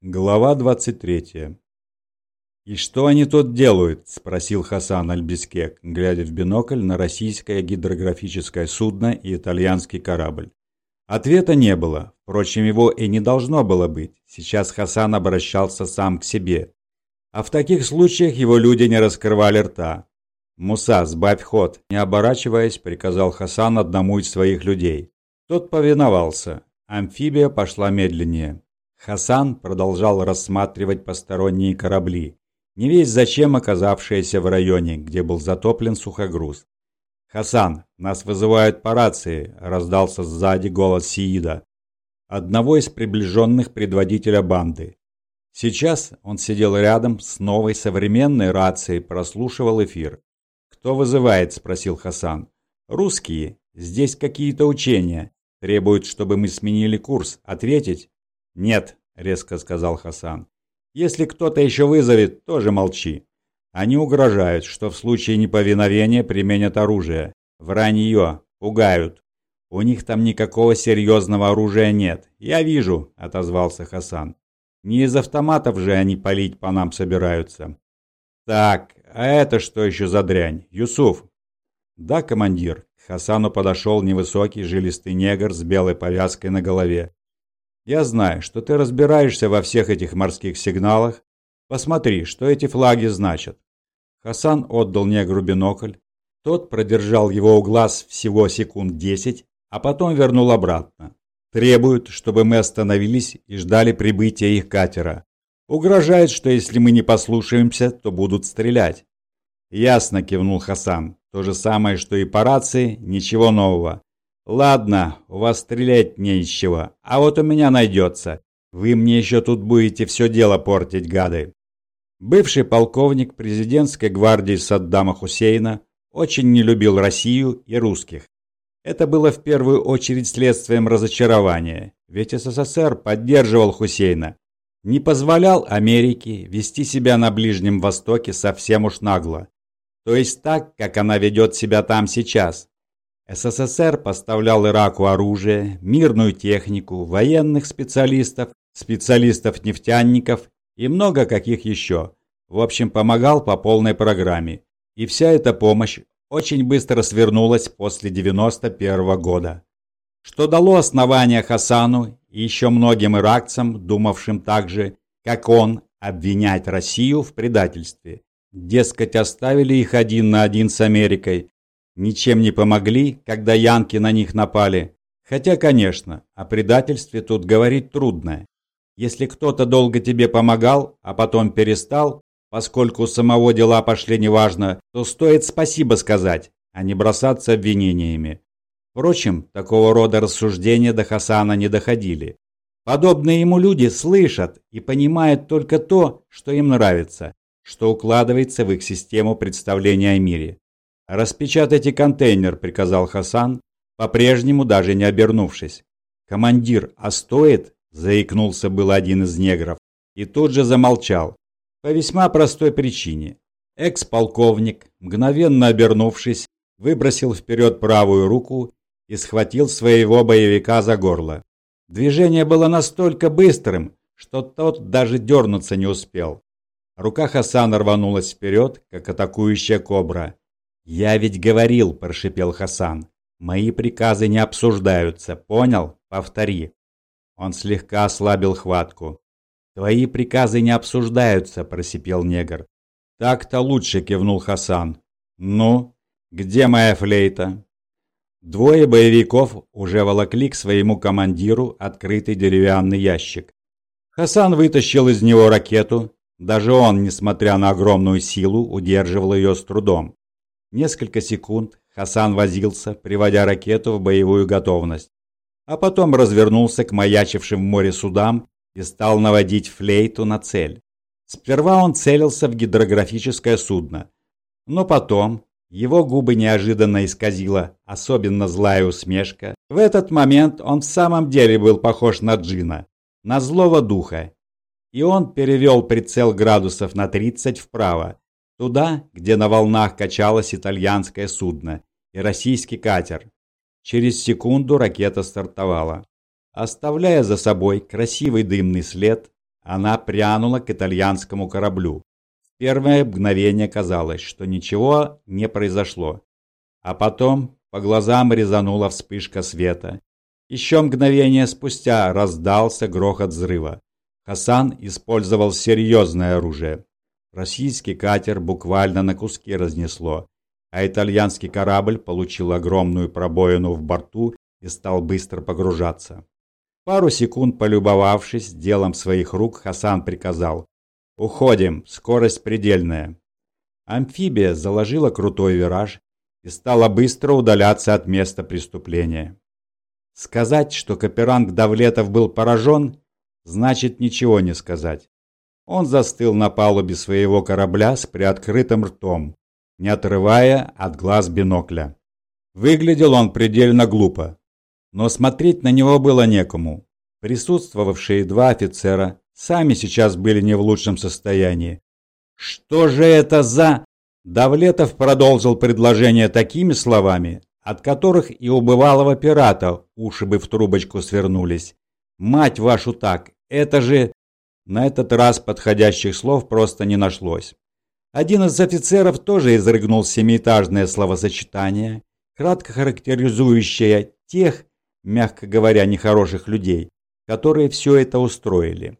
Глава 23. «И что они тут делают?» – спросил Хасан Альбискек, глядя в бинокль на российское гидрографическое судно и итальянский корабль. Ответа не было, впрочем, его и не должно было быть. Сейчас Хасан обращался сам к себе. А в таких случаях его люди не раскрывали рта. «Муса, сбавь ход!» Не оборачиваясь, приказал Хасан одному из своих людей. Тот повиновался. Амфибия пошла медленнее. Хасан продолжал рассматривать посторонние корабли, не весь зачем оказавшиеся в районе, где был затоплен сухогруз. «Хасан, нас вызывают по рации», – раздался сзади голос Сиида, одного из приближенных предводителя банды. Сейчас он сидел рядом с новой современной рацией, прослушивал эфир. «Кто вызывает?» – спросил Хасан. «Русские. Здесь какие-то учения. Требуют, чтобы мы сменили курс. Ответить?» «Нет», — резко сказал Хасан. «Если кто-то еще вызовет, тоже молчи. Они угрожают, что в случае неповиновения применят оружие. Вранье. Пугают. У них там никакого серьезного оружия нет. Я вижу», — отозвался Хасан. «Не из автоматов же они палить по нам собираются». «Так, а это что еще за дрянь? Юсуф?» «Да, командир». К Хасану подошел невысокий жилистый негр с белой повязкой на голове. Я знаю, что ты разбираешься во всех этих морских сигналах. Посмотри, что эти флаги значат». Хасан отдал негру бинокль. Тот продержал его у глаз всего секунд десять, а потом вернул обратно. Требуют, чтобы мы остановились и ждали прибытия их катера. Угрожает, что если мы не послушаемся, то будут стрелять. Ясно, кивнул Хасан. То же самое, что и по рации, ничего нового. «Ладно, у вас стрелять не из чего, а вот у меня найдется. Вы мне еще тут будете все дело портить, гады». Бывший полковник президентской гвардии Саддама Хусейна очень не любил Россию и русских. Это было в первую очередь следствием разочарования, ведь СССР поддерживал Хусейна, не позволял Америке вести себя на Ближнем Востоке совсем уж нагло. То есть так, как она ведет себя там сейчас, СССР поставлял Ираку оружие, мирную технику, военных специалистов, специалистов-нефтяников и много каких еще. В общем, помогал по полной программе. И вся эта помощь очень быстро свернулась после 91 -го года. Что дало основание Хасану и еще многим иракцам, думавшим так же, как он, обвинять Россию в предательстве. Дескать, оставили их один на один с Америкой, ничем не помогли, когда янки на них напали. Хотя, конечно, о предательстве тут говорить трудно. Если кто-то долго тебе помогал, а потом перестал, поскольку у самого дела пошли неважно, то стоит спасибо сказать, а не бросаться обвинениями. Впрочем, такого рода рассуждения до Хасана не доходили. Подобные ему люди слышат и понимают только то, что им нравится, что укладывается в их систему представления о мире. «Распечатайте контейнер», — приказал Хасан, по-прежнему даже не обернувшись. «Командир, а стоит?» — заикнулся был один из негров и тут же замолчал. По весьма простой причине. Экс-полковник, мгновенно обернувшись, выбросил вперед правую руку и схватил своего боевика за горло. Движение было настолько быстрым, что тот даже дернуться не успел. Рука Хасана рванулась вперед, как атакующая кобра, «Я ведь говорил», – прошипел Хасан. «Мои приказы не обсуждаются, понял? Повтори». Он слегка ослабил хватку. «Твои приказы не обсуждаются», – просипел негр. «Так-то лучше», – кивнул Хасан. «Ну, где моя флейта?» Двое боевиков уже волокли к своему командиру открытый деревянный ящик. Хасан вытащил из него ракету. Даже он, несмотря на огромную силу, удерживал ее с трудом. Несколько секунд Хасан возился, приводя ракету в боевую готовность, а потом развернулся к маячившим в море судам и стал наводить флейту на цель. Сперва он целился в гидрографическое судно, но потом его губы неожиданно исказила особенно злая усмешка. В этот момент он в самом деле был похож на джина, на злого духа, и он перевел прицел градусов на 30 вправо, Туда, где на волнах качалось итальянское судно и российский катер. Через секунду ракета стартовала. Оставляя за собой красивый дымный след, она прянула к итальянскому кораблю. В первое мгновение казалось, что ничего не произошло. А потом по глазам резанула вспышка света. Еще мгновение спустя раздался грохот взрыва. Хасан использовал серьезное оружие. Российский катер буквально на куски разнесло, а итальянский корабль получил огромную пробоину в борту и стал быстро погружаться. Пару секунд полюбовавшись делом своих рук, Хасан приказал «Уходим, скорость предельная». Амфибия заложила крутой вираж и стала быстро удаляться от места преступления. Сказать, что Каперанг Давлетов был поражен, значит ничего не сказать. Он застыл на палубе своего корабля с приоткрытым ртом, не отрывая от глаз бинокля. Выглядел он предельно глупо, но смотреть на него было некому. Присутствовавшие два офицера сами сейчас были не в лучшем состоянии. «Что же это за...» Давлетов продолжил предложение такими словами, от которых и у бывалого пирата уши бы в трубочку свернулись. «Мать вашу так! Это же...» На этот раз подходящих слов просто не нашлось. Один из офицеров тоже изрыгнул семиэтажное словосочетание, кратко характеризующее тех, мягко говоря, нехороших людей, которые все это устроили.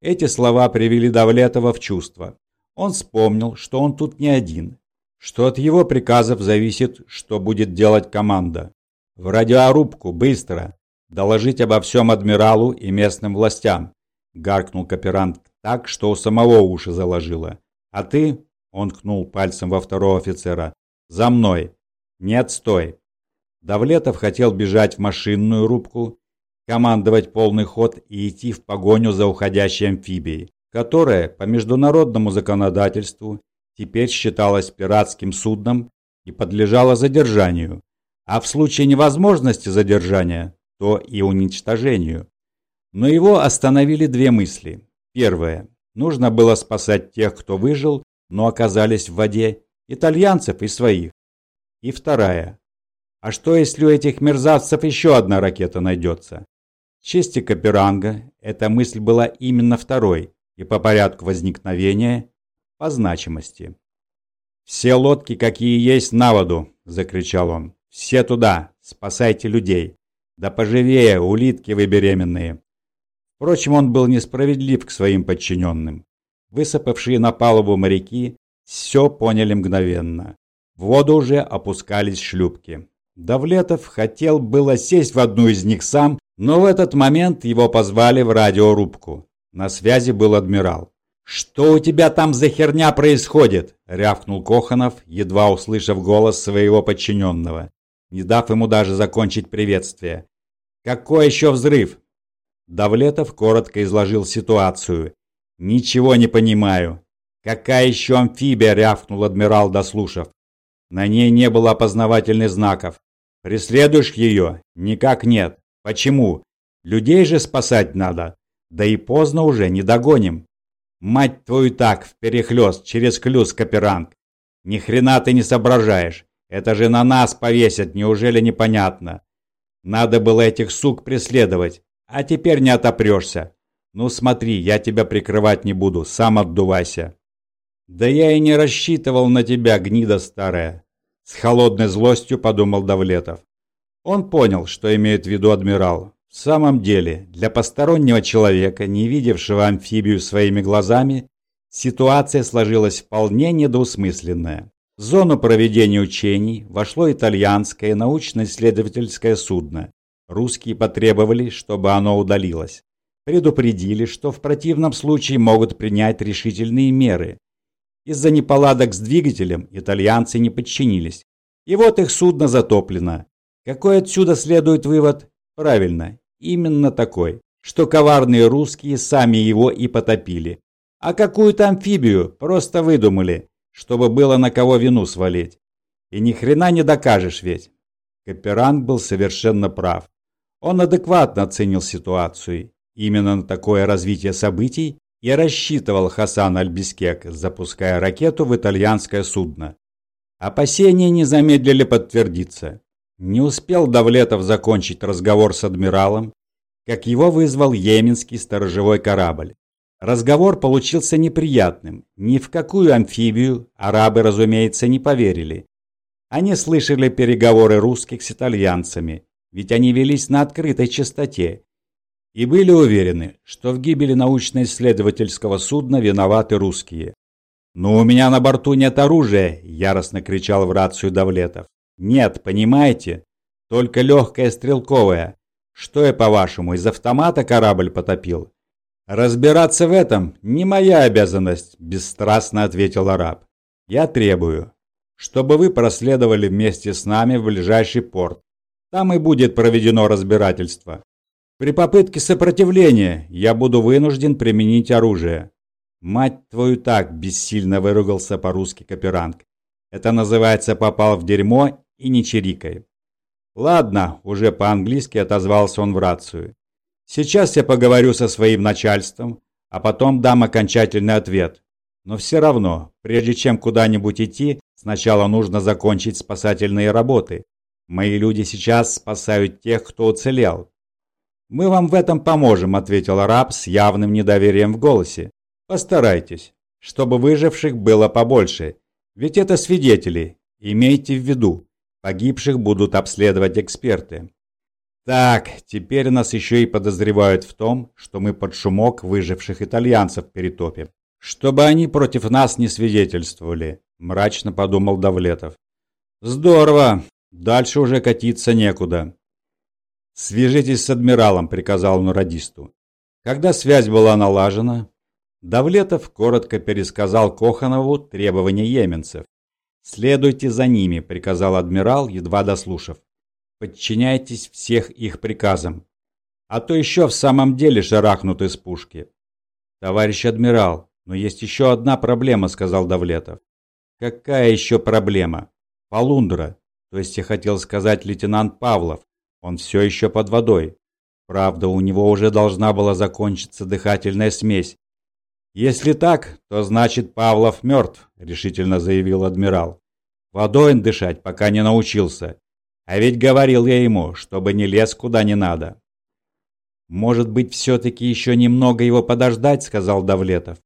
Эти слова привели Давлетова в чувство. Он вспомнил, что он тут не один, что от его приказов зависит, что будет делать команда. В радиорубку, быстро! Доложить обо всем адмиралу и местным властям, гаркнул каперант так, что у самого уши заложило. А ты, он кнул пальцем во второго офицера, за мной. Нет, стой. Давлетов хотел бежать в машинную рубку, командовать полный ход и идти в погоню за уходящей амфибией, которая по международному законодательству теперь считалась пиратским судном и подлежала задержанию, а в случае невозможности задержания, то и уничтожению. Но его остановили две мысли. Первое. Нужно было спасать тех, кто выжил, но оказались в воде, итальянцев и своих. И вторая. А что, если у этих мерзавцев еще одна ракета найдется? В чести Каперанга эта мысль была именно второй и по порядку возникновения, по значимости. «Все лодки, какие есть, на воду!» – закричал он. «Все туда! Спасайте людей! Да поживее, улитки вы беременные!» Впрочем, он был несправедлив к своим подчиненным. Высыпавшие на палубу моряки все поняли мгновенно. В воду уже опускались шлюпки. Давлетов хотел было сесть в одну из них сам, но в этот момент его позвали в радиорубку. На связи был адмирал. «Что у тебя там за херня происходит?» – рявкнул Коханов, едва услышав голос своего подчиненного, не дав ему даже закончить приветствие. «Какой еще взрыв? Давлетов коротко изложил ситуацию. «Ничего не понимаю». «Какая еще амфибия?» – рявкнул адмирал, дослушав. На ней не было опознавательных знаков. «Преследуешь ее?» «Никак нет». «Почему?» «Людей же спасать надо. Да и поздно уже, не догоним». «Мать твою так, вперехлёст, через клюз, Каперанг. Ни хрена ты не соображаешь. Это же на нас повесят, неужели непонятно? Надо было этих сук преследовать. А теперь не отопрешься. Ну смотри, я тебя прикрывать не буду, сам отдувайся. Да я и не рассчитывал на тебя, гнида старая. С холодной злостью подумал Давлетов. Он понял, что имеет в виду адмирал. В самом деле, для постороннего человека, не видевшего амфибию своими глазами, ситуация сложилась вполне недоусмысленная. В зону проведения учений вошло итальянское научно-исследовательское судно, Русские потребовали, чтобы оно удалилось. Предупредили, что в противном случае могут принять решительные меры. Из-за неполадок с двигателем итальянцы не подчинились. И вот их судно затоплено. Какой отсюда следует вывод? Правильно, именно такой, что коварные русские сами его и потопили. А какую-то амфибию просто выдумали, чтобы было на кого вину свалить. И ни хрена не докажешь ведь. Каперанг был совершенно прав. Он адекватно оценил ситуацию. Именно на такое развитие событий и рассчитывал Хасан Альбискек, запуская ракету в итальянское судно. Опасения не замедлили подтвердиться. Не успел Давлетов закончить разговор с адмиралом, как его вызвал йеменский сторожевой корабль. Разговор получился неприятным. Ни в какую амфибию арабы, разумеется, не поверили. Они слышали переговоры русских с итальянцами, ведь они велись на открытой частоте, и были уверены, что в гибели научно-исследовательского судна виноваты русские. «Но у меня на борту нет оружия!» – яростно кричал в рацию Давлетов. «Нет, понимаете? Только легкое стрелковое. Что я, по-вашему, из автомата корабль потопил?» «Разбираться в этом не моя обязанность», – бесстрастно ответил араб. «Я требую, чтобы вы проследовали вместе с нами в ближайший порт. Там и будет проведено разбирательство. При попытке сопротивления я буду вынужден применить оружие. Мать твою так, бессильно выругался по-русски Каперанг. Это называется попал в дерьмо и не чирикай. Ладно, уже по-английски отозвался он в рацию. Сейчас я поговорю со своим начальством, а потом дам окончательный ответ. Но все равно, прежде чем куда-нибудь идти, сначала нужно закончить спасательные работы. Мои люди сейчас спасают тех, кто уцелел. «Мы вам в этом поможем», — ответил араб с явным недоверием в голосе. «Постарайтесь, чтобы выживших было побольше, ведь это свидетели, имейте в виду, погибших будут обследовать эксперты». Так, теперь нас еще и подозревают в том, что мы под шумок выживших итальянцев перетопим. Чтобы они против нас не свидетельствовали, мрачно подумал Давлетов. Здорово, дальше уже катиться некуда. Свяжитесь с адмиралом, приказал он радисту. Когда связь была налажена, Давлетов коротко пересказал Коханову требования йеменцев. «Следуйте за ними», — приказал адмирал, едва дослушав. «Подчиняйтесь всех их приказам, а то еще в самом деле шарахнут из пушки». «Товарищ адмирал, но есть еще одна проблема», — сказал Давлетов. «Какая еще проблема?» «Полундра, то есть я хотел сказать лейтенант Павлов. Он все еще под водой. Правда, у него уже должна была закончиться дыхательная смесь. «Если так, то значит Павлов мертв», — решительно заявил адмирал. «Водой он дышать пока не научился. А ведь говорил я ему, чтобы не лез куда не надо». «Может быть, все-таки еще немного его подождать?» — сказал Давлетов.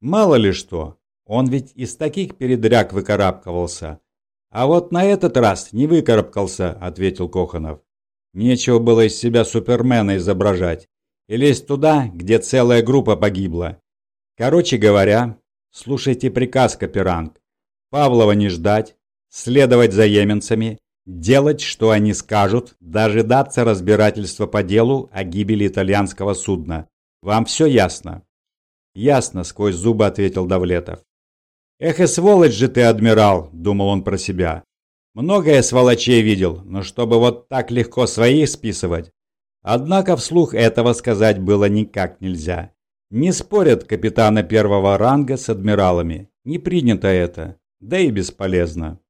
«Мало ли что. Он ведь из таких передряг выкарабкивался. А вот на этот раз не выкарабкался», — ответил Коханов. Нечего было из себя супермена изображать и лезть туда, где целая группа погибла. Короче говоря, слушайте приказ, Каперанг. Павлова не ждать, следовать за еменцами, делать, что они скажут, дожидаться разбирательства по делу о гибели итальянского судна. Вам все ясно? Ясно, сквозь зубы ответил Давлетов. Эх и сволочь же ты, адмирал, думал он про себя. Многое сволочей видел, но чтобы вот так легко своих списывать. Однако вслух этого сказать было никак нельзя. Не спорят капитаны первого ранга с адмиралами. Не принято это, да и бесполезно.